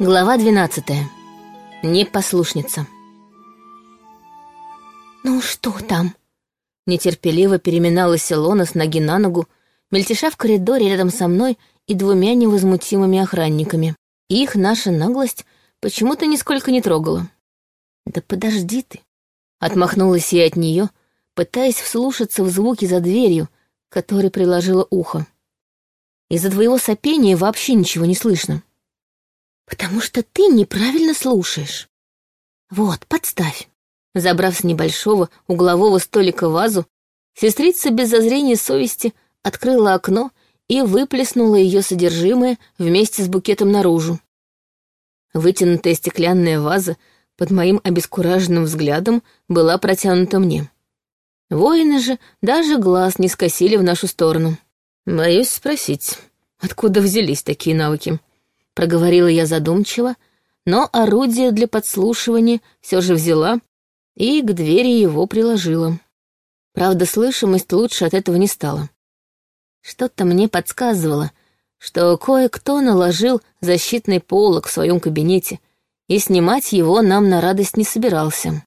Глава 12. Непослушница. «Ну что там?» Нетерпеливо переминалась Илона с ноги на ногу, мельтеша в коридоре рядом со мной и двумя невозмутимыми охранниками. Их наша наглость почему-то нисколько не трогала. «Да подожди ты!» Отмахнулась я от нее, пытаясь вслушаться в звуки за дверью, которой приложила ухо. Из-за твоего сопения вообще ничего не слышно. «Потому что ты неправильно слушаешь. Вот, подставь». Забрав с небольшого углового столика вазу, сестрица без зазрения совести открыла окно и выплеснула ее содержимое вместе с букетом наружу. Вытянутая стеклянная ваза под моим обескураженным взглядом была протянута мне. Воины же даже глаз не скосили в нашу сторону. Боюсь спросить, откуда взялись такие навыки? Проговорила я задумчиво, но орудие для подслушивания все же взяла и к двери его приложила. Правда, слышимость лучше от этого не стала. Что-то мне подсказывало, что кое-кто наложил защитный полог в своем кабинете, и снимать его нам на радость не собирался.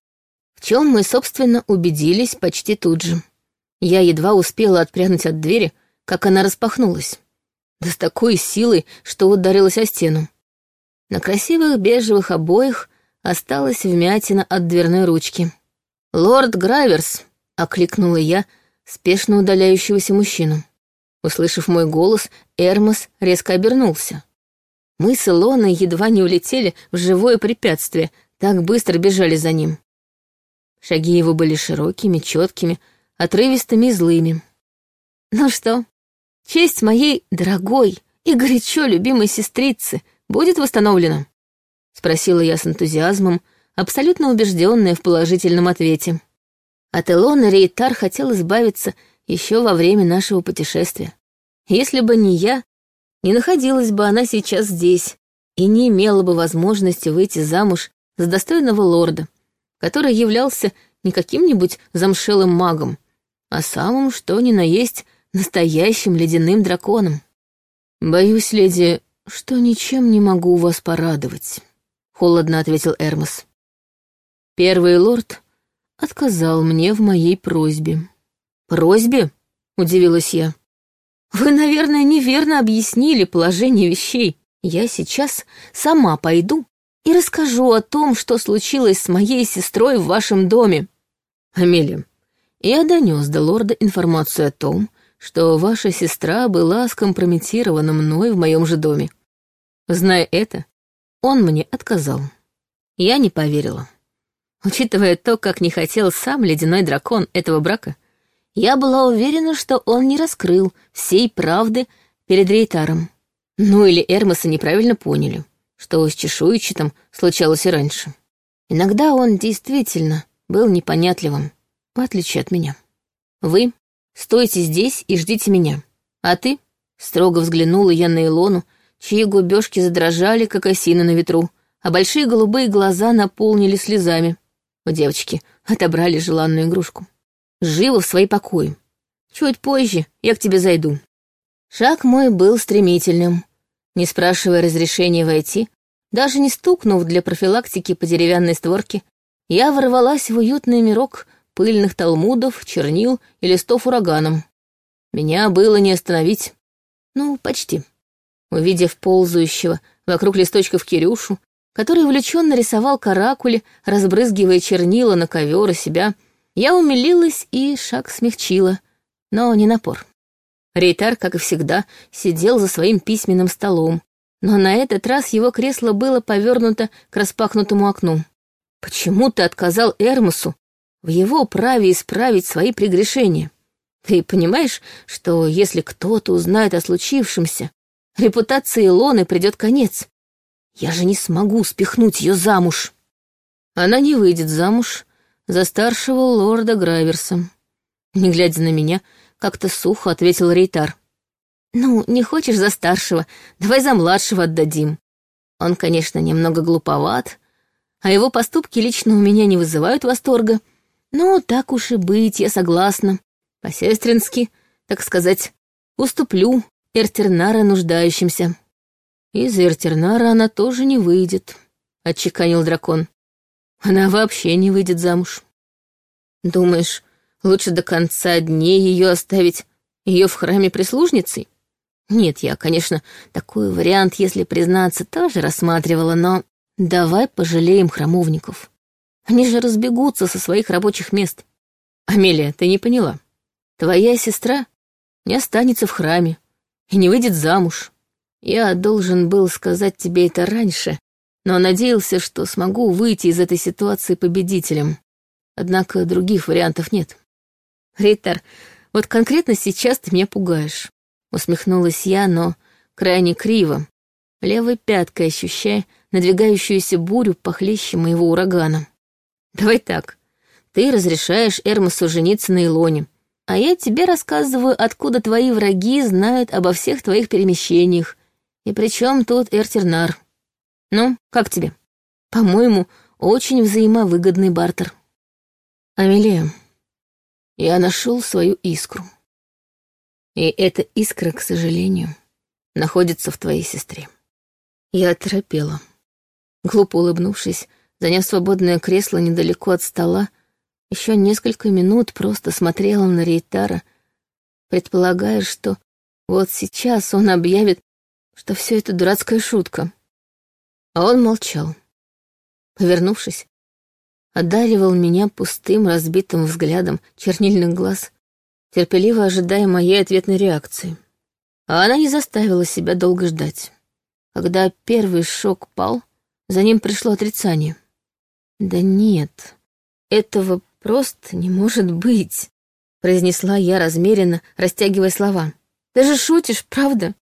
В чем мы, собственно, убедились почти тут же. Я едва успела отпрянуть от двери, как она распахнулась да с такой силой, что ударилась о стену. На красивых бежевых обоях осталась вмятина от дверной ручки. «Лорд Граверс!» — окликнула я спешно удаляющегося мужчину. Услышав мой голос, Эрмос резко обернулся. Мы с Илоной едва не улетели в живое препятствие, так быстро бежали за ним. Шаги его были широкими, четкими, отрывистыми и злыми. «Ну что, Честь моей дорогой и горячо любимой сестрицы будет восстановлена?» — спросила я с энтузиазмом, абсолютно убежденная в положительном ответе. От Элоны Рейтар хотел избавиться еще во время нашего путешествия. Если бы не я, не находилась бы она сейчас здесь и не имела бы возможности выйти замуж за достойного лорда, который являлся не каким-нибудь замшелым магом, а самым что ни на есть настоящим ледяным драконом. Боюсь, леди, что ничем не могу вас порадовать, холодно ответил Эрмос. Первый лорд отказал мне в моей просьбе. Просьбе? удивилась я. Вы, наверное, неверно объяснили положение вещей. Я сейчас сама пойду и расскажу о том, что случилось с моей сестрой в вашем доме. Амелия, я донес до лорда информацию о том, что ваша сестра была скомпрометирована мной в моем же доме. Зная это, он мне отказал. Я не поверила. Учитывая то, как не хотел сам ледяной дракон этого брака, я была уверена, что он не раскрыл всей правды перед Рейтаром. Ну или Эрмоса неправильно поняли, что с чешуйчатым случалось и раньше. Иногда он действительно был непонятливым, в отличие от меня. Вы Стойте здесь и ждите меня. А ты?» Строго взглянула я на Илону, чьи губежки задрожали, как осины на ветру, а большие голубые глаза наполнили слезами. У девочки отобрали желанную игрушку. «Живо в свои покои. Чуть позже я к тебе зайду». Шаг мой был стремительным. Не спрашивая разрешения войти, даже не стукнув для профилактики по деревянной створке, я ворвалась в уютный мирок пыльных талмудов, чернил и листов ураганом. Меня было не остановить. Ну, почти. Увидев ползающего вокруг листочков Кирюшу, который увлеченно рисовал каракули, разбрызгивая чернила на ковер и себя, я умилилась и шаг смягчила, но не напор. Рейтар, как и всегда, сидел за своим письменным столом, но на этот раз его кресло было повернуто к распахнутому окну. «Почему ты отказал Эрмосу, в его праве исправить свои прегрешения. Ты понимаешь, что если кто-то узнает о случившемся, репутации Илоны придет конец. Я же не смогу спихнуть ее замуж. Она не выйдет замуж за старшего лорда Граверса. Не глядя на меня, как-то сухо ответил Рейтар. «Ну, не хочешь за старшего, давай за младшего отдадим. Он, конечно, немного глуповат, а его поступки лично у меня не вызывают восторга, — ну, так уж и быть, я согласна. По-сестрински, так сказать, уступлю Эртернара нуждающимся. Из Эртернара она тоже не выйдет, отчеканил дракон. Она вообще не выйдет замуж. Думаешь, лучше до конца дней ее оставить ее в храме прислужницей? Нет, я, конечно, такой вариант, если признаться, тоже рассматривала, но давай пожалеем храмовников. Они же разбегутся со своих рабочих мест. Амелия, ты не поняла. Твоя сестра не останется в храме и не выйдет замуж. Я должен был сказать тебе это раньше, но надеялся, что смогу выйти из этой ситуации победителем. Однако других вариантов нет. Рейтер, вот конкретно сейчас ты меня пугаешь. Усмехнулась я, но крайне криво, левой пяткой ощущая надвигающуюся бурю похлеще моего урагана. Давай так, ты разрешаешь Эрмосу жениться на Илоне, а я тебе рассказываю, откуда твои враги знают обо всех твоих перемещениях, и причем тут Эртернар. Ну, как тебе? По-моему, очень взаимовыгодный бартер. Амелия, я нашел свою искру. И эта искра, к сожалению, находится в твоей сестре. Я оторопела. Глупо улыбнувшись, заняв свободное кресло недалеко от стола, еще несколько минут просто смотрела на Рейтара, предполагая, что вот сейчас он объявит, что все это дурацкая шутка. А он молчал. Повернувшись, одаривал меня пустым, разбитым взглядом чернильных глаз терпеливо ожидая моей ответной реакции. А она не заставила себя долго ждать. Когда первый шок пал, за ним пришло отрицание. «Да нет, этого просто не может быть», — произнесла я размеренно, растягивая слова. «Ты же шутишь, правда?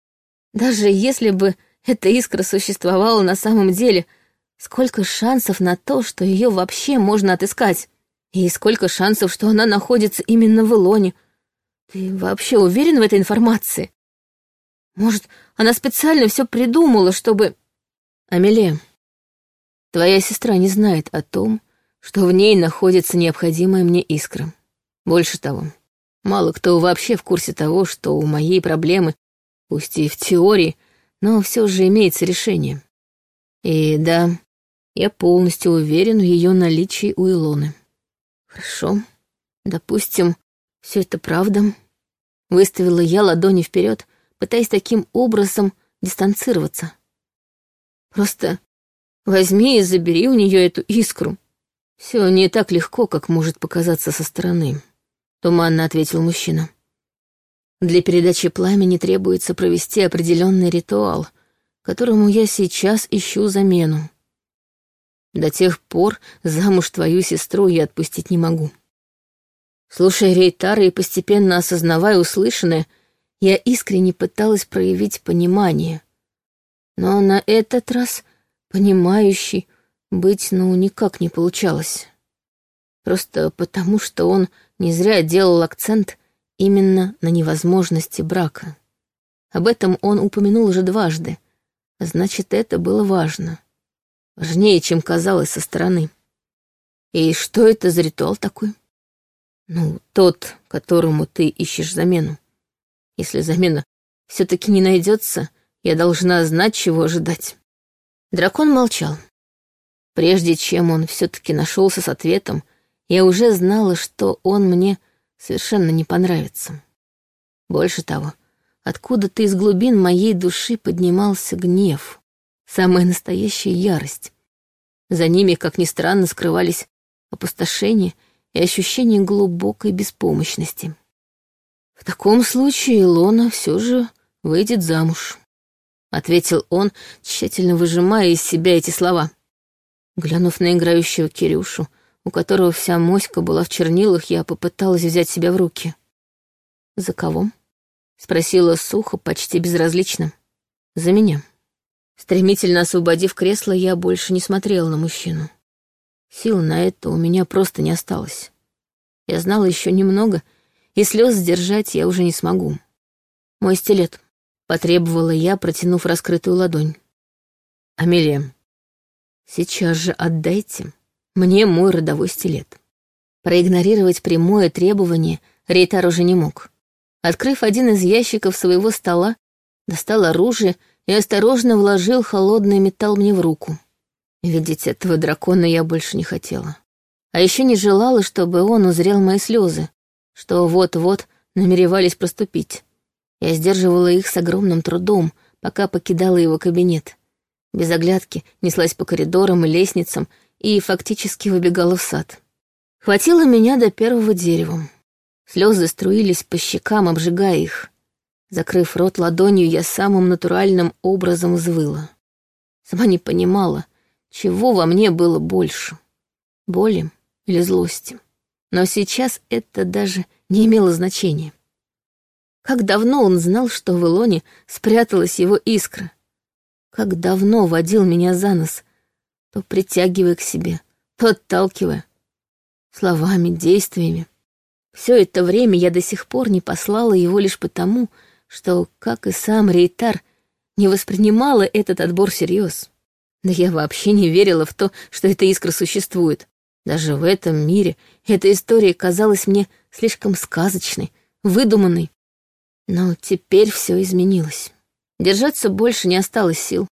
Даже если бы эта искра существовала на самом деле, сколько шансов на то, что ее вообще можно отыскать? И сколько шансов, что она находится именно в Илоне, ты вообще уверен в этой информации? Может, она специально все придумала, чтобы... Амелия, твоя сестра не знает о том, что в ней находится необходимая мне искра. Больше того, мало кто вообще в курсе того, что у моей проблемы, пусть и в теории, но все же имеется решение. И да, я полностью уверен в ее наличии у Илоны. Хорошо, допустим, все это правда. Выставила я ладони вперед, пытаясь таким образом дистанцироваться. Просто возьми и забери у нее эту искру. Все не так легко, как может показаться со стороны, туманно ответил мужчина. Для передачи пламени требуется провести определенный ритуал, которому я сейчас ищу замену. До тех пор замуж твою сестру я отпустить не могу. Слушая Рейтара и постепенно осознавая услышанное, я искренне пыталась проявить понимание. Но на этот раз понимающий быть, ну, никак не получалось. Просто потому, что он не зря делал акцент именно на невозможности брака. Об этом он упомянул уже дважды, значит, это было важно. Важнее, чем казалось со стороны. И что это за ритуал такой? Ну, тот, которому ты ищешь замену. Если замена все-таки не найдется, я должна знать, чего ожидать. Дракон молчал. Прежде чем он все-таки нашелся с ответом, я уже знала, что он мне совершенно не понравится. Больше того, откуда-то из глубин моей души поднимался гнев, самая настоящая ярость. За ними, как ни странно, скрывались опустошение и ощущение глубокой беспомощности. В таком случае Илона все же выйдет замуж, ответил он, тщательно выжимая из себя эти слова. Глянув на играющего Кирюшу, у которого вся моська была в чернилах, я попыталась взять себя в руки. «За кого?» — спросила сухо, почти безразлично. «За меня». Стремительно освободив кресло, я больше не смотрела на мужчину. Сил на это у меня просто не осталось. Я знала еще немного, и слез сдержать я уже не смогу. Мой стилет. Потребовала я, протянув раскрытую ладонь. Амелия, сейчас же отдайте мне мой родовой стилет. Проигнорировать прямое требование Рейтар уже не мог. Открыв один из ящиков своего стола, достал оружие и осторожно вложил холодный металл мне в руку. Видеть этого дракона я больше не хотела. А еще не желала, чтобы он узрел мои слезы, что вот-вот намеревались проступить. Я сдерживала их с огромным трудом, пока покидала его кабинет. Без оглядки неслась по коридорам и лестницам и фактически выбегала в сад. Хватило меня до первого дерева. Слезы струились по щекам, обжигая их. Закрыв рот ладонью, я самым натуральным образом взвыла. Сама не понимала, чего во мне было больше — боли или злости. Но сейчас это даже не имело значения. Как давно он знал, что в Илоне спряталась его искра? Как давно водил меня за нос, то притягивая к себе, то отталкивая. Словами, действиями. Все это время я до сих пор не послала его лишь потому, что, как и сам Рейтар, не воспринимала этот отбор всерьез. Да я вообще не верила в то, что эта искра существует. Даже в этом мире эта история казалась мне слишком сказочной, выдуманной. Но теперь все изменилось. Держаться больше не осталось сил.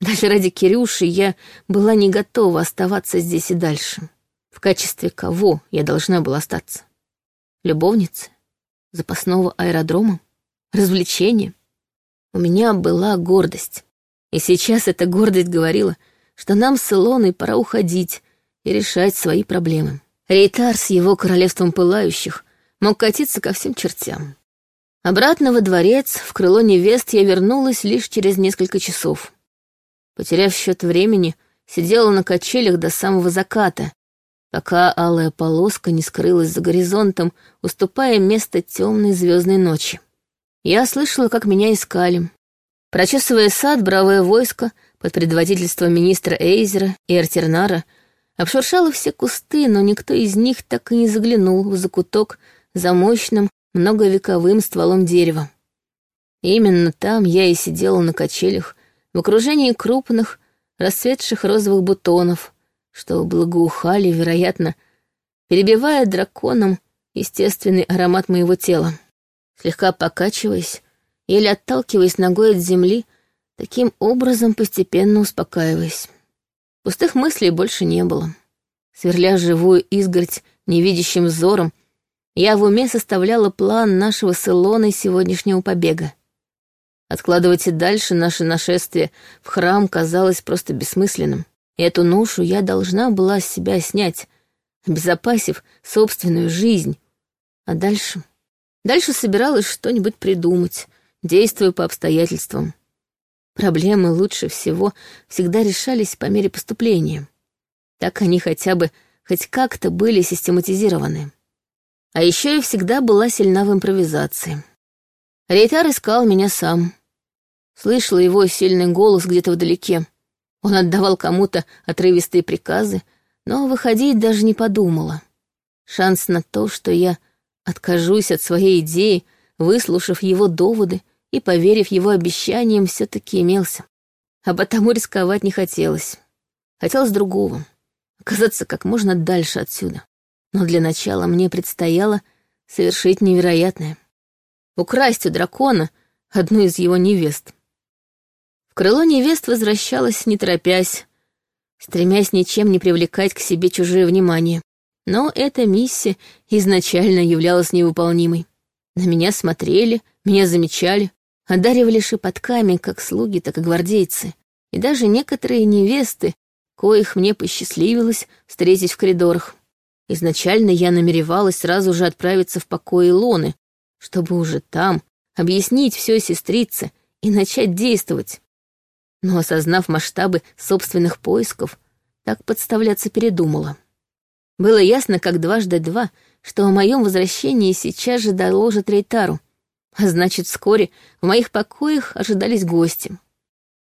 Даже ради Кирюши я была не готова оставаться здесь и дальше. В качестве кого я должна была остаться? Любовницы? Запасного аэродрома? Развлечения? У меня была гордость. И сейчас эта гордость говорила, что нам с Илоной пора уходить и решать свои проблемы. Рейтар с его королевством пылающих мог катиться ко всем чертям. Обратно во дворец, в крыло невест, я вернулась лишь через несколько часов. Потеряв счет времени, сидела на качелях до самого заката, пока алая полоска не скрылась за горизонтом, уступая место темной звездной ночи. Я слышала, как меня искали. Прочесывая сад, бравое войско под предводительством министра Эйзера и Артернара обшуршало все кусты, но никто из них так и не заглянул в закуток за мощным многовековым стволом дерева. именно там я и сидела на качелях в окружении крупных, расцветших розовых бутонов, что благоухали, вероятно, перебивая драконом естественный аромат моего тела. Слегка покачиваясь, еле отталкиваясь ногой от земли, таким образом постепенно успокаиваясь. Пустых мыслей больше не было. Сверля живую изгородь невидящим взором, я в уме составляла план нашего с Илоной сегодняшнего побега. Откладывать и дальше наше нашествие в храм казалось просто бессмысленным. Эту ношу я должна была с себя снять, обезопасив собственную жизнь. А дальше... Дальше собиралась что-нибудь придумать, действуя по обстоятельствам. Проблемы лучше всего всегда решались по мере поступления. Так они хотя бы хоть как-то были систематизированы. А еще я всегда была сильна в импровизации. Рейтар искал меня сам. Слышала его сильный голос где-то вдалеке. Он отдавал кому-то отрывистые приказы, но выходить даже не подумала. Шанс на то, что я откажусь от своей идеи, выслушав его доводы и поверив его обещаниям, все-таки имелся. А потому рисковать не хотелось. Хотелось другого — оказаться как можно дальше отсюда. Но для начала мне предстояло совершить невероятное. Украсть у дракона одну из его невест. В крыло невест возвращалась, не торопясь, стремясь ничем не привлекать к себе чужое внимание. Но эта миссия изначально являлась невыполнимой. На меня смотрели, меня замечали, одаривали шепотками как слуги, так и гвардейцы. И даже некоторые невесты, коих мне посчастливилось встретить в коридорах. Изначально я намеревалась сразу же отправиться в покой Илоны, чтобы уже там объяснить все сестрице и начать действовать. Но, осознав масштабы собственных поисков, так подставляться передумала. Было ясно, как дважды два, что о моем возвращении сейчас же доложат Рейтару, а значит, вскоре в моих покоях ожидались гости.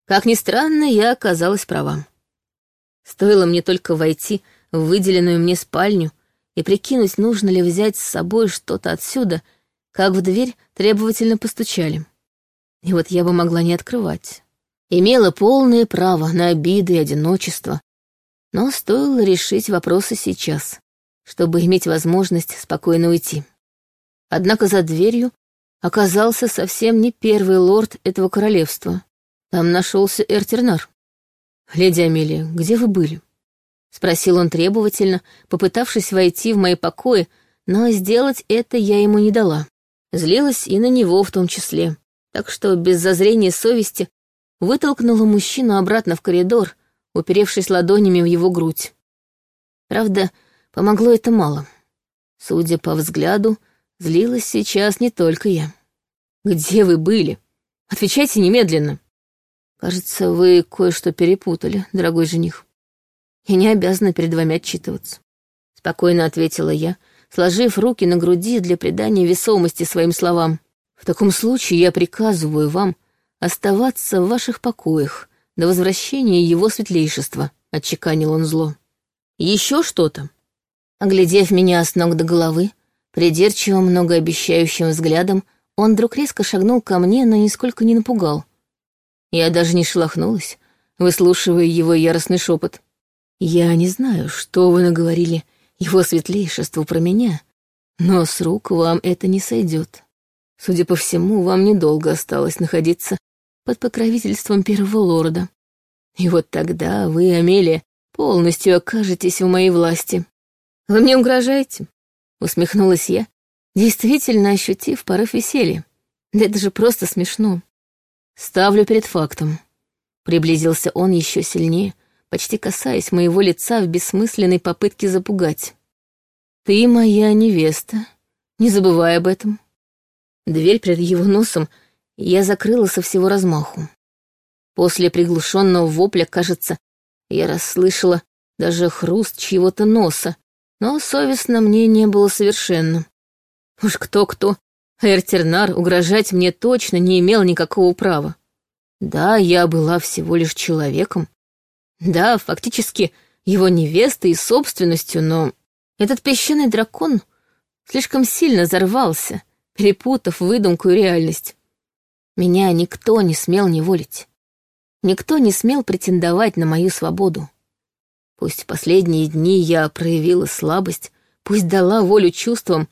Как ни странно, я оказалась права. Стоило мне только войти в выделенную мне спальню и прикинуть, нужно ли взять с собой что-то отсюда, как в дверь требовательно постучали. И вот я бы могла не открывать. Имела полное право на обиды и одиночество, но стоило решить вопросы сейчас, чтобы иметь возможность спокойно уйти. Однако за дверью оказался совсем не первый лорд этого королевства. Там нашелся Эртернар. «Леди Амелия, где вы были?» — спросил он требовательно, попытавшись войти в мои покои, но сделать это я ему не дала. Злилась и на него в том числе, так что без зазрения совести вытолкнула мужчину обратно в коридор, уперевшись ладонями в его грудь. Правда, помогло это мало. Судя по взгляду, злилась сейчас не только я. «Где вы были? Отвечайте немедленно!» «Кажется, вы кое-что перепутали, дорогой жених. Я не обязана перед вами отчитываться», — спокойно ответила я, сложив руки на груди для придания весомости своим словам. «В таком случае я приказываю вам оставаться в ваших покоях до возвращения его светлейшества», — отчеканил он зло. «Еще что-то?» Оглядев меня с ног до головы, придирчивым, многообещающим взглядом, он вдруг резко шагнул ко мне, но нисколько не напугал. Я даже не шелохнулась, выслушивая его яростный шепот. «Я не знаю, что вы наговорили его светлейшеству про меня, но с рук вам это не сойдет. Судя по всему, вам недолго осталось находиться под покровительством первого лорда. И вот тогда вы, Амелия, полностью окажетесь в моей власти. Вы мне угрожаете?» Усмехнулась я, действительно ощутив порыв веселья. Да это же просто смешно. Ставлю перед фактом. Приблизился он еще сильнее, почти касаясь моего лица в бессмысленной попытке запугать. Ты моя невеста, не забывай об этом. Дверь перед его носом я закрыла со всего размаху. После приглушенного вопля, кажется, я расслышала даже хруст чьего-то носа, но совестно мне не было совершенно. Уж кто-кто, Эртернар угрожать мне точно не имел никакого права. Да, я была всего лишь человеком. Да, фактически его невестой и собственностью, но этот песчаный дракон слишком сильно взорвался, перепутав выдумку и реальность. Меня никто не смел неволить. Никто не смел претендовать на мою свободу. Пусть в последние дни я проявила слабость, пусть дала волю чувствам,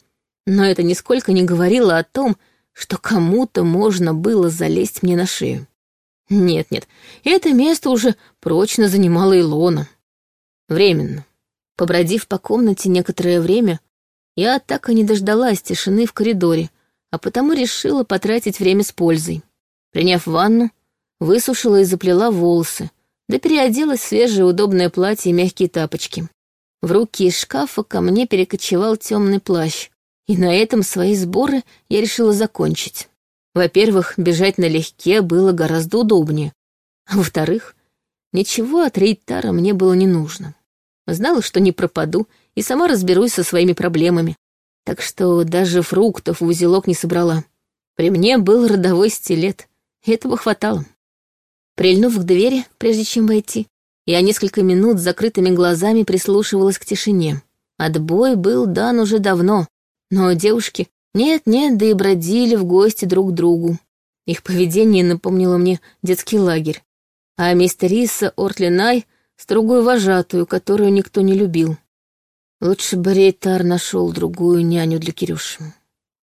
но это нисколько не говорило о том, что кому-то можно было залезть мне на шею. Нет-нет, это место уже прочно занимала Илона. Временно. Побродив по комнате некоторое время, я так и не дождалась тишины в коридоре, а потому решила потратить время с пользой. Приняв ванну, высушила и заплела волосы, да переоделась в свежее удобное платье и мягкие тапочки. В руки из шкафа ко мне перекочевал темный плащ, и на этом свои сборы я решила закончить. Во-первых, бежать налегке было гораздо удобнее, а во-вторых, ничего от Рейтара мне было не нужно. Знала, что не пропаду, и сама разберусь со своими проблемами, так что даже фруктов в узелок не собрала. При мне был родовой стилет, и этого хватало. Прильнув к двери, прежде чем войти, я несколько минут с закрытыми глазами прислушивалась к тишине. Отбой был дан уже давно, но девушки нет-нет, да и бродили в гости друг к другу. Их поведение напомнило мне детский лагерь, а мистериса Ортлинай — строгую вожатую, которую никто не любил. Лучше бы Рейтар нашел другую няню для Кирюши.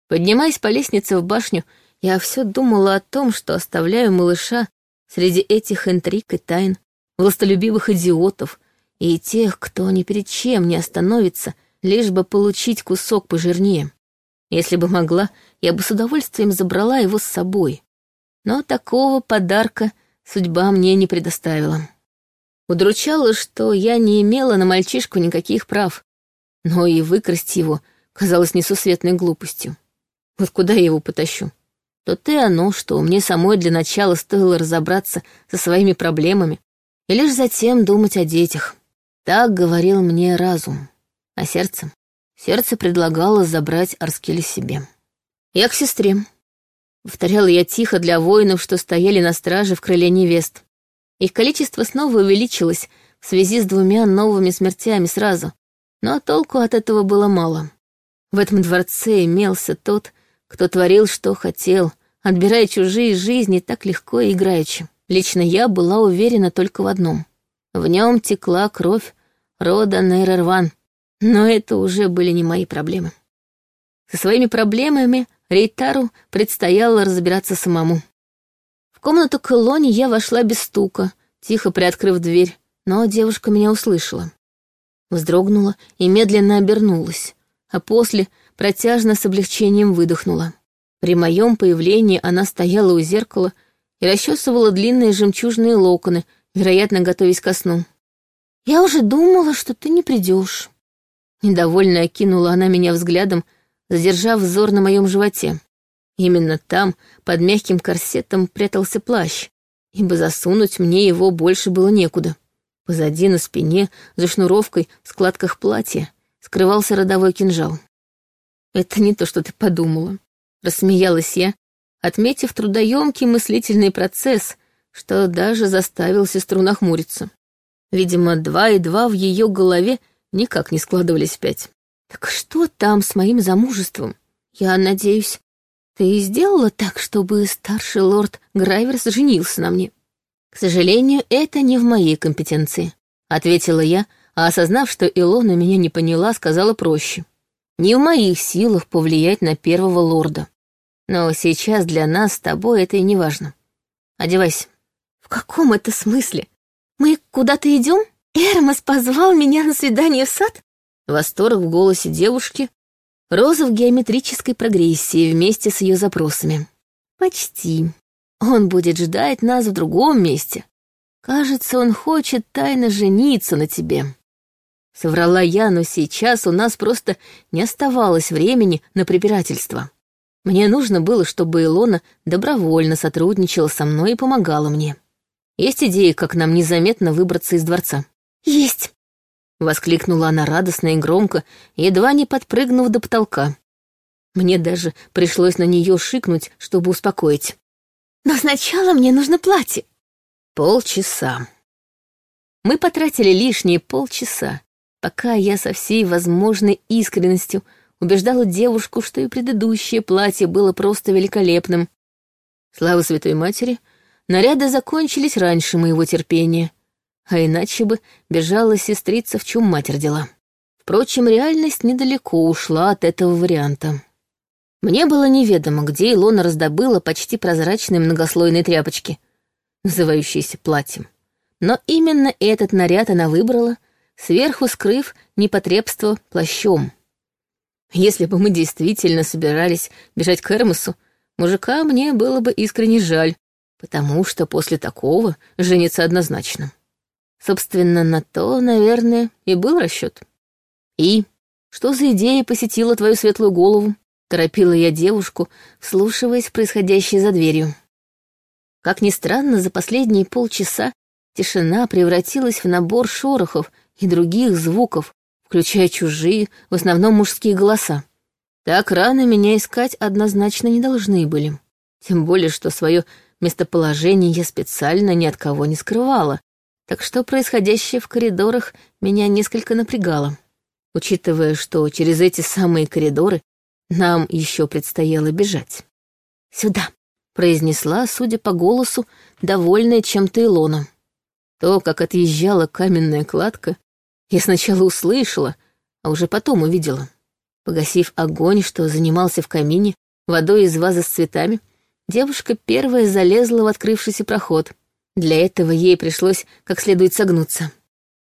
Поднимаясь по лестнице в башню, я все думала о том, что оставляю малыша среди этих интриг и тайн, властолюбивых идиотов и тех, кто ни перед чем не остановится, лишь бы получить кусок пожирнее. Если бы могла, я бы с удовольствием забрала его с собой. Но такого подарка судьба мне не предоставила. Удручало, что я не имела на мальчишку никаких прав, но и выкрасть его казалось несусветной глупостью. Вот куда я его потащу? То-то и оно, что мне самой для начала стоило разобраться со своими проблемами и лишь затем думать о детях. Так говорил мне разум. А сердце? Сердце предлагало забрать Арскеля себе. «Я к сестре», — повторяла я тихо для воинов, что стояли на страже в крыле невест. Их количество снова увеличилось в связи с двумя новыми смертями сразу, но толку от этого было мало. В этом дворце имелся тот, кто творил, что хотел, отбирая чужие жизни так легко и играючи. Лично я была уверена только в одном. В нем текла кровь рода Нейрерван, но это уже были не мои проблемы. Со своими проблемами Рейтару предстояло разбираться самому. В комнату к Илоне я вошла без стука, тихо приоткрыв дверь, но девушка меня услышала. Вздрогнула и медленно обернулась, а после протяжно с облегчением выдохнула. При моем появлении она стояла у зеркала и расчесывала длинные жемчужные локоны, вероятно, готовясь ко сну. «Я уже думала, что ты не придешь. Недовольно окинула она меня взглядом, задержав взор на моем животе. Именно там, под мягким корсетом, прятался плащ, ибо засунуть мне его больше было некуда. Позади на спине, за шнуровкой, в складках платья, скрывался родовой кинжал. «Это не то, что ты подумала», — рассмеялась я, отметив трудоемкий мыслительный процесс, что даже заставил сестру нахмуриться. Видимо, два и два в ее голове никак не складывались пять. «Так что там с моим замужеством? Я надеюсь, ты сделала так, чтобы старший лорд Грайверс женился на мне?» «К сожалению, это не в моей компетенции», — ответила я, а осознав, что Илона меня не поняла, сказала проще. «Не в моих силах повлиять на первого лорда. Но сейчас для нас с тобой это и не важно. Одевайся». «В каком это смысле? Мы куда-то идем? Эрмос позвал меня на свидание в сад?» Восторг в голосе девушки, роза в геометрической прогрессии вместе с ее запросами. «Почти. Он будет ждать нас в другом месте. Кажется, он хочет тайно жениться на тебе». Соврала я, но сейчас у нас просто не оставалось времени на препирательство. Мне нужно было, чтобы Илона добровольно сотрудничала со мной и помогала мне. Есть идеи, как нам незаметно выбраться из дворца? «Есть!» — воскликнула она радостно и громко, едва не подпрыгнув до потолка. Мне даже пришлось на нее шикнуть, чтобы успокоить. «Но сначала мне нужно платье». Полчаса. Мы потратили лишние полчаса, пока я со всей возможной искренностью убеждала девушку, что и предыдущее платье было просто великолепным. Слава Святой Матери, наряды закончились раньше моего терпения, а иначе бы бежала сестрица, в чем мать родила. Впрочем, реальность недалеко ушла от этого варианта. Мне было неведомо, где Илона раздобыла почти прозрачные многослойные тряпочки, называющиеся платьем. Но именно этот наряд она выбрала, сверху скрыв непотребство плащом. Если бы мы действительно собирались бежать к Эрмосу, мужика мне было бы искренне жаль, потому что после такого жениться однозначно. Собственно, на то, наверное, и был расчет. И что за идея посетила твою светлую голову? Торопила я девушку, вслушиваясь в происходящее за дверью. Как ни странно, за последние полчаса тишина превратилась в набор шорохов и других звуков, включая чужие, в основном мужские голоса. Так рано меня искать однозначно не должны были. Тем более, что свое местоположение я специально ни от кого не скрывала, так что происходящее в коридорах меня несколько напрягало, учитывая, что через эти самые коридоры нам еще предстояло бежать. «Сюда», — произнесла, судя по голосу, довольная чем-то Илона. То, как отъезжала каменная кладка, я сначала услышала, а уже потом увидела. Погасив огонь, что занимался в камине, водой из вазы с цветами, девушка первая залезла в открывшийся проход — для этого ей пришлось как следует согнуться.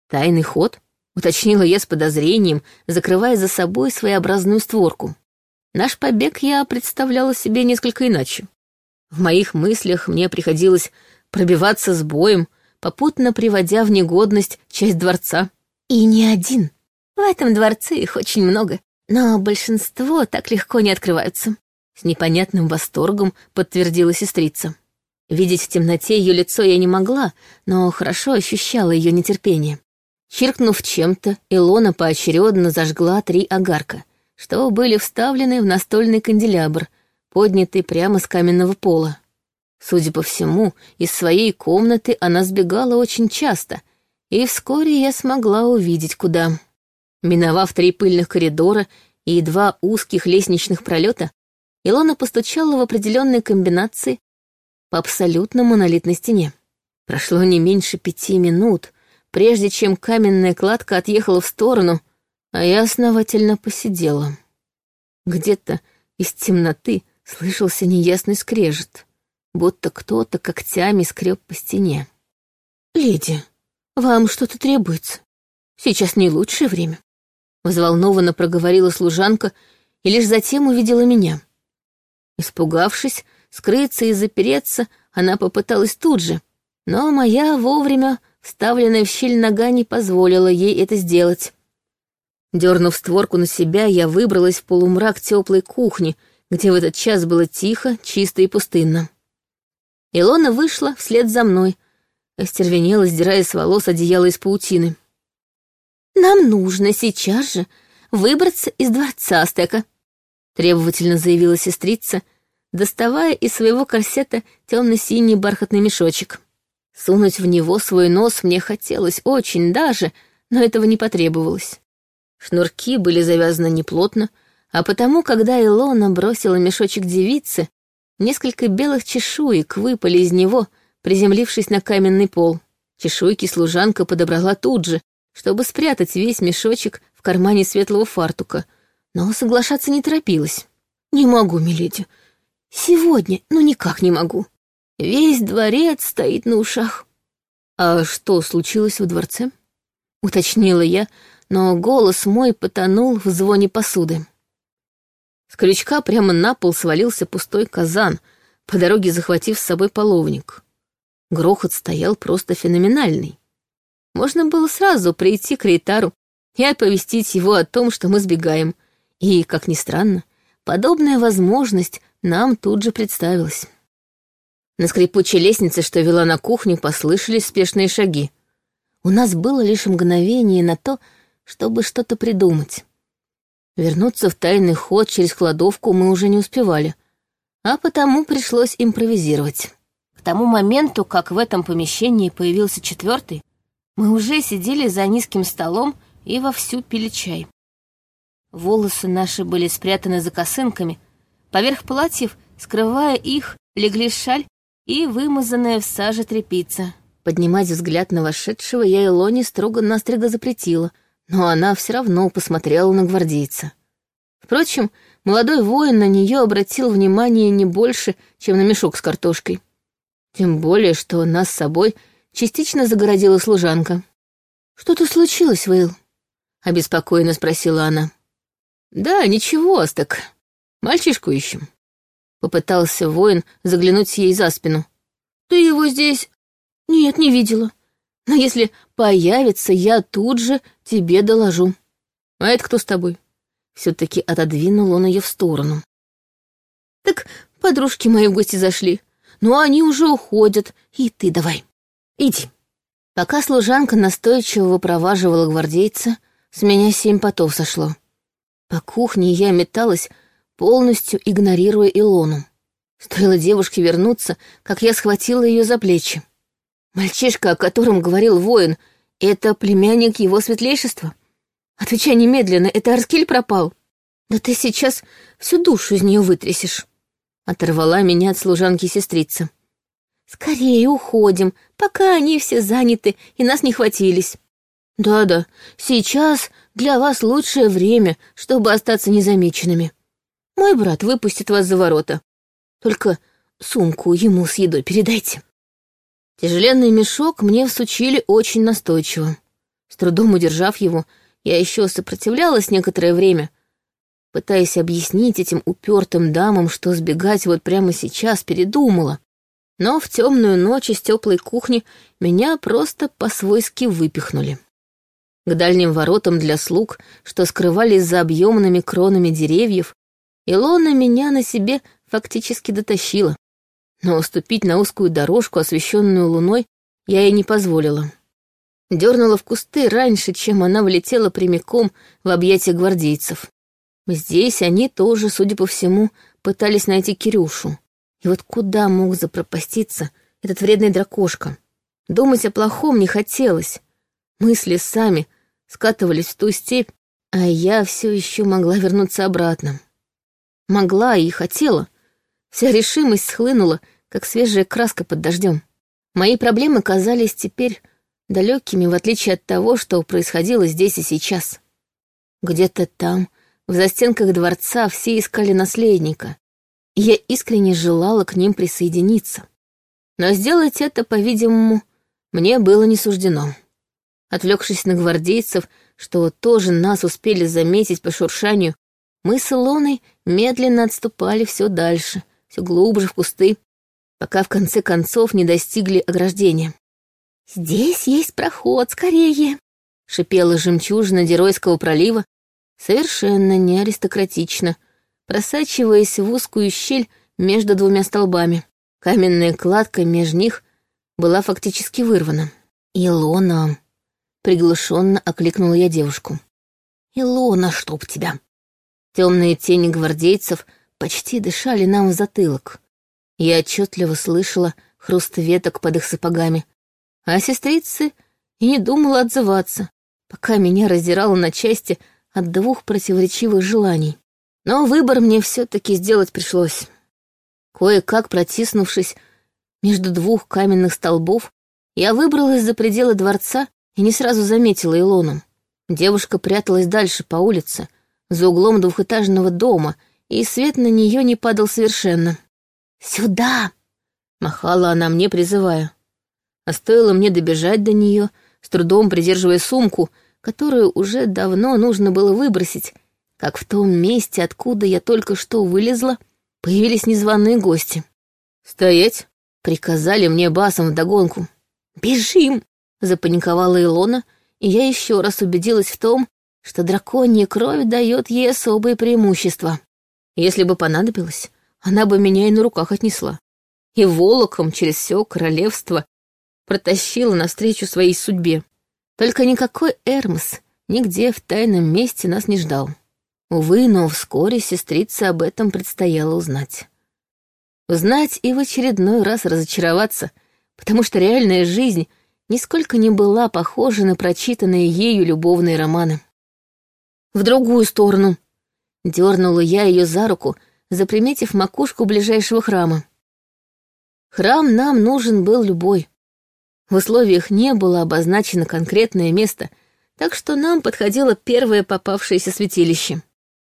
Тайный ход, уточнила я с подозрением, закрывая за собой своеобразную створку. Наш побег я представляла себе несколько иначе. В моих мыслях мне приходилось пробиваться с боем, попутно приводя в негодность часть дворца. И не один. В этом дворце их очень много, но большинство так легко не открываются. С непонятным восторгом подтвердила сестрица. Видеть в темноте ее лицо я не могла, но хорошо ощущала ее нетерпение. Чиркнув чем-то, Илона поочередно зажгла три огарка, что были вставлены в настольный канделябр, поднятый прямо с каменного пола. Судя по всему, из своей комнаты она сбегала очень часто, и вскоре я смогла увидеть, куда. Миновав три пыльных коридора и два узких лестничных пролета, Илона постучала в определенной комбинации по абсолютно монолитной стене. Прошло не меньше пяти минут, прежде чем каменная кладка отъехала в сторону, а я основательно посидела. Где-то из темноты слышался неясный скрежет. будто кто-то когтями скреб по стене. «Леди, вам что-то требуется. Сейчас не лучшее время», — взволнованно проговорила служанка и лишь затем увидела меня. Испугавшись, скрыться и запереться, она попыталась тут же, но моя вовремя вставленная в щель нога не позволила ей это сделать. Дернув створку на себя, я выбралась в полумрак теплой кухни, где в этот час было тихо, чисто и пустынно. Илона вышла вслед за мной, остервенела, сдирая с волос одеяло из паутины. «Нам нужно сейчас же выбраться из дворца Стека», — требовательно заявила сестрица, доставая из своего корсета темно-синий бархатный мешочек. Сунуть в него свой нос мне хотелось очень даже, но этого не потребовалось. Шнурки были завязаны неплотно, а потому, когда Илона бросила мешочек девице, несколько белых чешуек выпали из него, приземлившись на каменный пол. Чешуйки служанка подобрала тут же, чтобы спрятать весь мешочек в кармане светлого фартука, но соглашаться не торопилась. «Не могу, миледи. Сегодня, ну никак не могу. Весь дворец стоит на ушах». «А что случилось в дворце?» — уточнила я, но голос мой потонул в звоне посуды. С крючка прямо на пол свалился пустой казан, по дороге захватив с собой половник. Грохот стоял просто феноменальный. Можно было сразу прийти к Рейтару и оповестить его о том, что мы сбегаем. И, как ни странно, подобная возможность нам тут же представилась. На скрипучей лестнице, что вела на кухню, послышались спешные шаги. У нас было лишь мгновение на то, чтобы что-то придумать. Вернуться в тайный ход через кладовку мы уже не успевали, а потому пришлось импровизировать. К тому моменту, как в этом помещении появился четвертый, мы уже сидели за низким столом и вовсю пили чай. Волосы наши были спрятаны за косынками, поверх платьев, скрывая их, легли шаль и вымазанная в саже тряпица. Поднимать взгляд на вошедшего я Илоне строго-настрого запретила — но она все равно посмотрела на гвардейца. Впрочем, молодой воин на нее обратил внимание не больше, чем на мешок с картошкой. Тем более, что нас с собой частично загородила служанка. «Что-то случилось, Вейл?» — обеспокоенно спросила она. «Да, ничего, Астак. Мальчишку ищем». Попытался воин заглянуть ей за спину. «Ты его здесь...» «Нет, не видела. Но если появится, я тут же тебе доложу. А это кто с тобой? Все-таки отодвинул он ее в сторону. Так подружки мои в гости зашли. Ну, они уже уходят. И ты давай, иди. Пока служанка настойчиво выпроваживала гвардейца, с меня семь потов сошло. По кухне я металась, полностью игнорируя Илону. Стоило девушке вернуться, как я схватила ее за плечи. Мальчишка, о котором говорил воин, это племянник его светлейшества? Отвечай немедленно, это Арскель пропал. Да ты сейчас всю душу из нее вытрясешь. Оторвала меня от служанки сестрица. Скорее уходим, пока они все заняты и нас не хватились. Да-да, сейчас для вас лучшее время, чтобы остаться незамеченными. Мой брат выпустит вас за ворота. Только сумку ему с едой передайте. Тяжеленный мешок мне всучили очень настойчиво. С трудом удержав его, я еще сопротивлялась некоторое время, пытаясь объяснить этим упертым дамам, что сбегать вот прямо сейчас передумала. Но в темную ночь из теплой кухни меня просто по-свойски выпихнули. К дальним воротам для слуг, что скрывались за объемными кронами деревьев, Илона меня на себе фактически дотащила но уступить на узкую дорожку, освещенную луной, я ей не позволила. Дернула в кусты раньше, чем она влетела прямиком в объятия гвардейцев. Здесь они тоже, судя по всему, пытались найти Кирюшу. И вот куда мог запропаститься этот вредный дракошка? Думать о плохом не хотелось. Мысли сами скатывались в ту степь, а я все еще могла вернуться обратно. Могла и хотела. Вся решимость схлынула, как свежая краска под дождем. Мои проблемы казались теперь далекими, в отличие от того, что происходило здесь и сейчас. Где-то там, в застенках дворца, все искали наследника. я искренне желала к ним присоединиться. Но сделать это, по-видимому, мне было не суждено. Отвлекшись на гвардейцев, что тоже нас успели заметить по шуршанию, мы с Илоной медленно отступали все дальше, все глубже в кусты, пока в конце концов не достигли ограждения. «Здесь есть проход, скорее!» — шипела жемчужина Деройского пролива, совершенно не аристократично, просачиваясь в узкую щель между двумя столбами. Каменная кладка между них была фактически вырвана. «Илона!» — приглушенно окликнула я девушку. «Илона, чтоб тебя!» Темные тени гвардейцев почти дышали нам в затылок. Я отчетливо слышала хруст веток под их сапогами, а сестрицы и не думала отзываться, пока меня раздирало на части от двух противоречивых желаний. Но выбор мне все-таки сделать пришлось. Кое-как протиснувшись между двух каменных столбов, я выбралась за пределы дворца и не сразу заметила Илону. Девушка пряталась дальше по улице, за углом двухэтажного дома, и свет на нее не падал совершенно. «Сюда!» — махала она мне, призывая. А стоило мне добежать до нее, с трудом придерживая сумку, которую уже давно нужно было выбросить, как в том месте, откуда я только что вылезла, появились незваные гости. «Стоять!» — приказали мне басом вдогонку. «Бежим!» — запаниковала Илона, и я еще раз убедилась в том, что драконья кровь дает ей особые преимущества. Если бы понадобилось, она бы меня и на руках отнесла. И волоком через все королевство протащила навстречу своей судьбе. Только никакой Эрмс нигде в тайном месте нас не ждал. Увы, но вскоре сестрице об этом предстояло узнать. Узнать и в очередной раз разочароваться, потому что реальная жизнь нисколько не была похожа на прочитанные ею любовные романы. «В другую сторону!» — дернула я ее за руку, заприметив макушку ближайшего храма. Храм нам нужен был любой. В условиях не было обозначено конкретное место, так что нам подходило первое попавшееся святилище.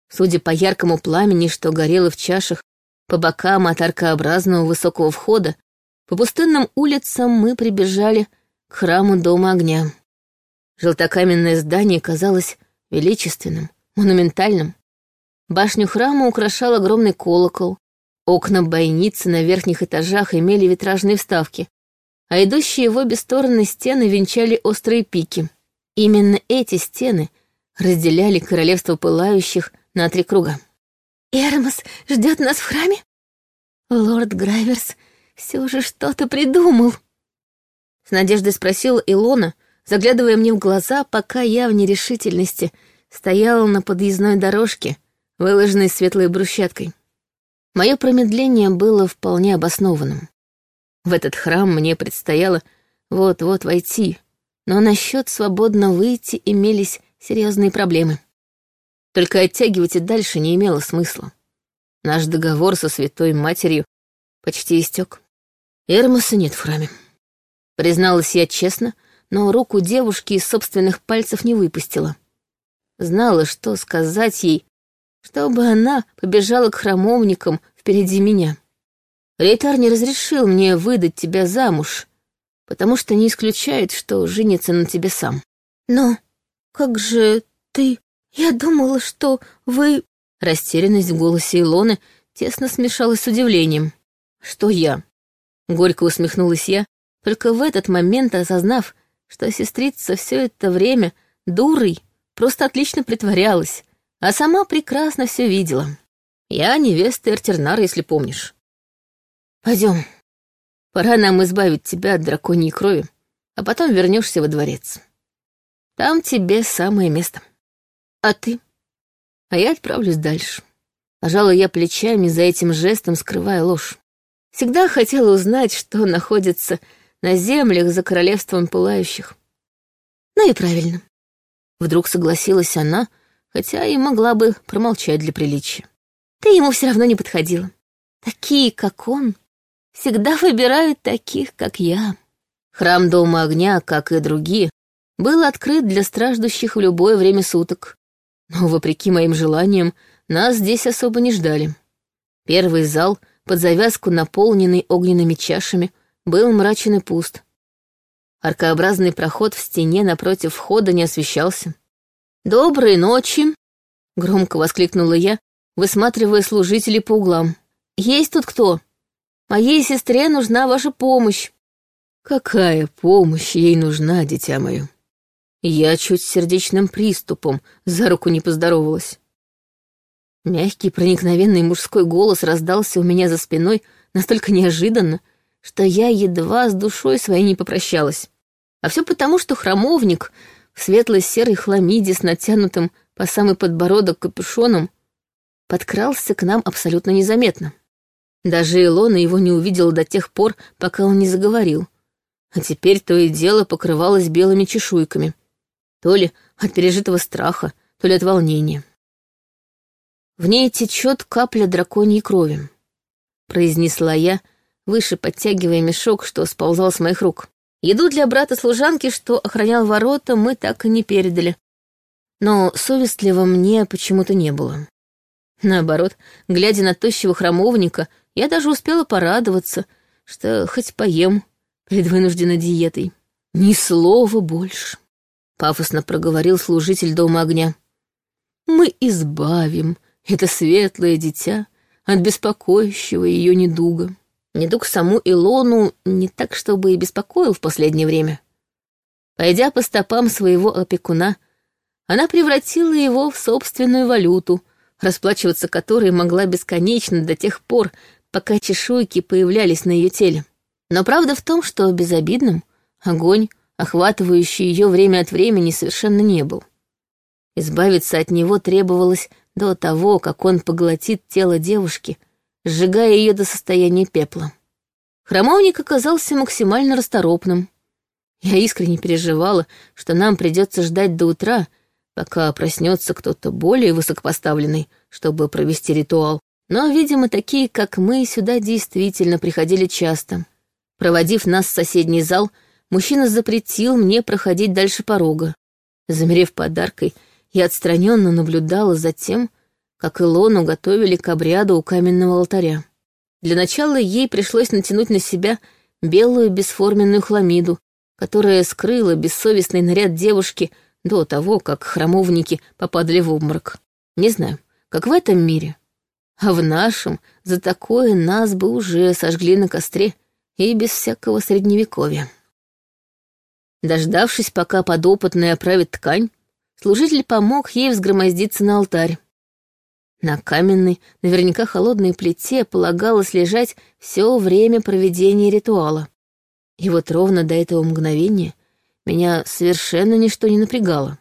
Судя по яркому пламени, что горело в чашах по бокам от аркообразного высокого входа, по пустынным улицам мы прибежали к храму Дома Огня. Желтокаменное здание казалось величественным, монументальным. Башню храма украшал огромный колокол, окна бойницы на верхних этажах имели витражные вставки, а идущие в обе стороны стены венчали острые пики. Именно эти стены разделяли королевство пылающих на три круга. «Эрмос ждет нас в храме?» «Лорд Грайверс все же что-то придумал», — с надеждой спросила Илона, заглядывая мне в глаза, пока я в нерешительности стояла на подъездной дорожке, выложенной светлой брусчаткой. Мое промедление было вполне обоснованным. В этот храм мне предстояло вот-вот войти, но насчет свободно выйти имелись серьезные проблемы. Только оттягивать и дальше не имело смысла. Наш договор со Святой Матерью почти истек. Эрмоса нет в храме. Призналась я честно, но руку девушки из собственных пальцев не выпустила. Знала, что сказать ей, чтобы она побежала к храмовникам впереди меня. Рейтар не разрешил мне выдать тебя замуж, потому что не исключает, что женится на тебе сам. Но как же ты «Я думала, что вы...» Растерянность в голосе Илоны тесно смешалась с удивлением. «Что я?» Горько усмехнулась я, только в этот момент осознав, что сестрица все это время дурой просто отлично притворялась, а сама прекрасно все видела. Я невеста Эртернара, если помнишь. Пойдем. Пора нам избавить тебя от драконьей крови, а потом вернешься во дворец. Там тебе самое место. А ты? А я отправлюсь дальше. Пожалуй, я плечами за этим жестом скрывая ложь. Всегда хотела узнать, что находится на землях за королевством пылающих. Ну и правильно. Вдруг согласилась она, хотя и могла бы промолчать для приличия. Ты ему все равно не подходила. Такие, как он, всегда выбирают таких, как я. Храм Дома Огня, как и другие, был открыт для страждущих в любое время суток, но, вопреки моим желаниям, нас здесь особо не ждали. Первый зал, под завязку наполненный огненными чашами, был мрачен и пуст. Аркообразный проход в стене напротив входа не освещался. «Доброй ночи!» — громко воскликнула я, высматривая служителей по углам. «Есть тут кто? Моей сестре нужна ваша помощь». «Какая помощь ей нужна, дитя мое?» Я чуть сердечным приступом за руку не поздоровалась. Мягкий проникновенный мужской голос раздался у меня за спиной настолько неожиданно, что я едва с душой своей не попрощалась. А все потому, что храмовник в светло-серой хламиде с натянутым по самый подбородок капюшоном подкрался к нам абсолютно незаметно. Даже Илона его не увидела до тех пор, пока он не заговорил. А теперь то и дело покрывалось белыми чешуйками. То ли от пережитого страха, то ли от волнения. В ней течет капля драконьей крови, произнесла я, выше подтягивая мешок, что сползал с моих рук. Еду для брата-служанки, что охранял ворота, мы так и не передали. Но совестливо мне почему-то не было. Наоборот, глядя на тощего храмовника, я даже успела порадоваться, что хоть поем перед вынужденной диетой. Ни слова больше, — пафосно проговорил служитель дома огня. Мы избавим это светлое дитя от беспокоящего ее недуга. Недуг саму Илону не так, чтобы и беспокоил в последнее время. Пойдя по стопам своего опекуна, она превратила его в собственную валюту, расплачиваться которой могла бесконечно до тех пор, пока чешуйки появлялись на ее теле. Но правда в том, что безобидным огонь, охватывающий ее время от времени, совершенно не был. Избавиться от него требовалось до того, как он поглотит тело девушки — сжигая ее до состояния пепла. Хромовник оказался максимально расторопным. Я искренне переживала, что нам придется ждать до утра, пока проснется кто-то более высокопоставленный, чтобы провести ритуал. Но, видимо, такие, как мы, сюда действительно приходили часто. Проводив нас в соседний зал, мужчина запретил мне проходить дальше порога. Замерев подаркой, я отстраненно наблюдала за тем, как Илону готовили к обряду у каменного алтаря. Для начала ей пришлось натянуть на себя белую бесформенную хламиду, которая скрыла бессовестный наряд девушки до того, как храмовники попадали в обморок. Не знаю, как в этом мире. А в нашем за такое нас бы уже сожгли на костре и без всякого средневековья. Дождавшись, пока подопытная оправит ткань, служитель помог ей взгромоздиться на алтарь. На каменной, наверняка холодной плите полагалось лежать все время проведения ритуала. И вот ровно до этого мгновения меня совершенно ничто не напрягало.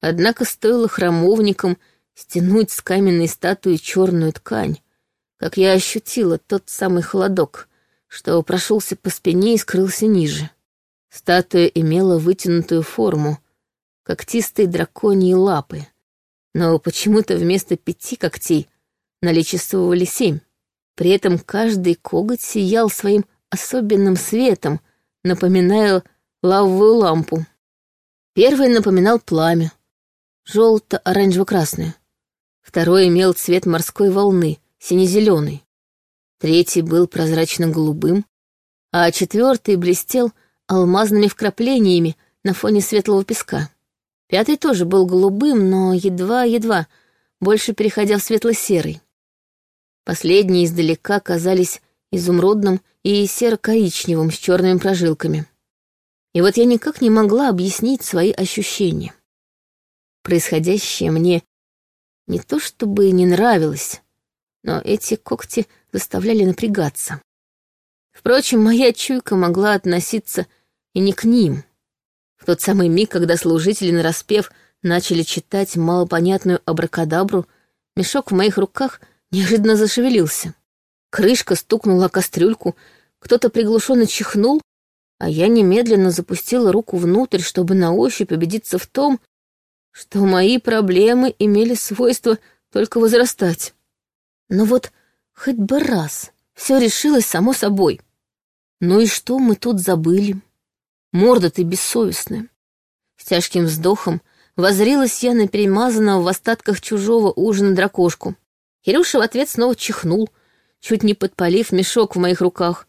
Однако стоило храмовникам стянуть с каменной статуи черную ткань, как я ощутила тот самый холодок, что прошелся по спине и скрылся ниже. Статуя имела вытянутую форму, когтистые драконьи лапы — но почему-то вместо пяти когтей наличествовали семь. При этом каждый коготь сиял своим особенным светом, напоминая лавовую лампу. Первый напоминал пламя, желто-оранжево-красное. Второй имел цвет морской волны, сине-зеленый. Третий был прозрачно-голубым, а четвертый блестел алмазными вкраплениями на фоне светлого песка. Пятый тоже был голубым, но едва-едва, больше переходя в светло-серый. Последние издалека казались изумрудным и серо-коричневым с черными прожилками. И вот я никак не могла объяснить свои ощущения. Происходящее мне не то чтобы не нравилось, но эти когти заставляли напрягаться. Впрочем, моя чуйка могла относиться и не к ним. В тот самый миг, когда служители нараспев начали читать малопонятную абракадабру, мешок в моих руках неожиданно зашевелился. Крышка стукнула кастрюльку, кто-то приглушенно чихнул, а я немедленно запустила руку внутрь, чтобы на ощупь убедиться в том, что мои проблемы имели свойство только возрастать. Но вот хоть бы раз все решилось само собой. Ну и что мы тут забыли? Морда ты бессовестная. С тяжким вздохом возрилась я на перемазанного в остатках чужого ужина дракошку. Кирюша в ответ снова чихнул, чуть не подпалив мешок в моих руках,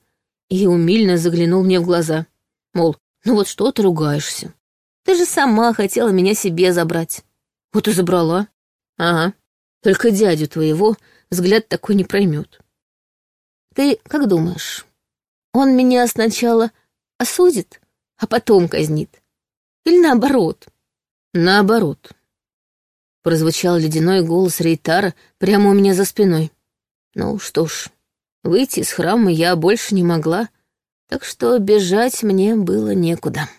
и умильно заглянул мне в глаза. Мол, ну вот что ты ругаешься? Ты же сама хотела меня себе забрать. Вот и забрала. Ага. Только дядю твоего взгляд такой не проймет. Ты как думаешь, он меня сначала осудит, а потом казнит? Или наоборот? Наоборот. Прозвучал ледяной голос Рейтара прямо у меня за спиной. Ну что ж, выйти из храма я больше не могла, так что бежать мне было некуда.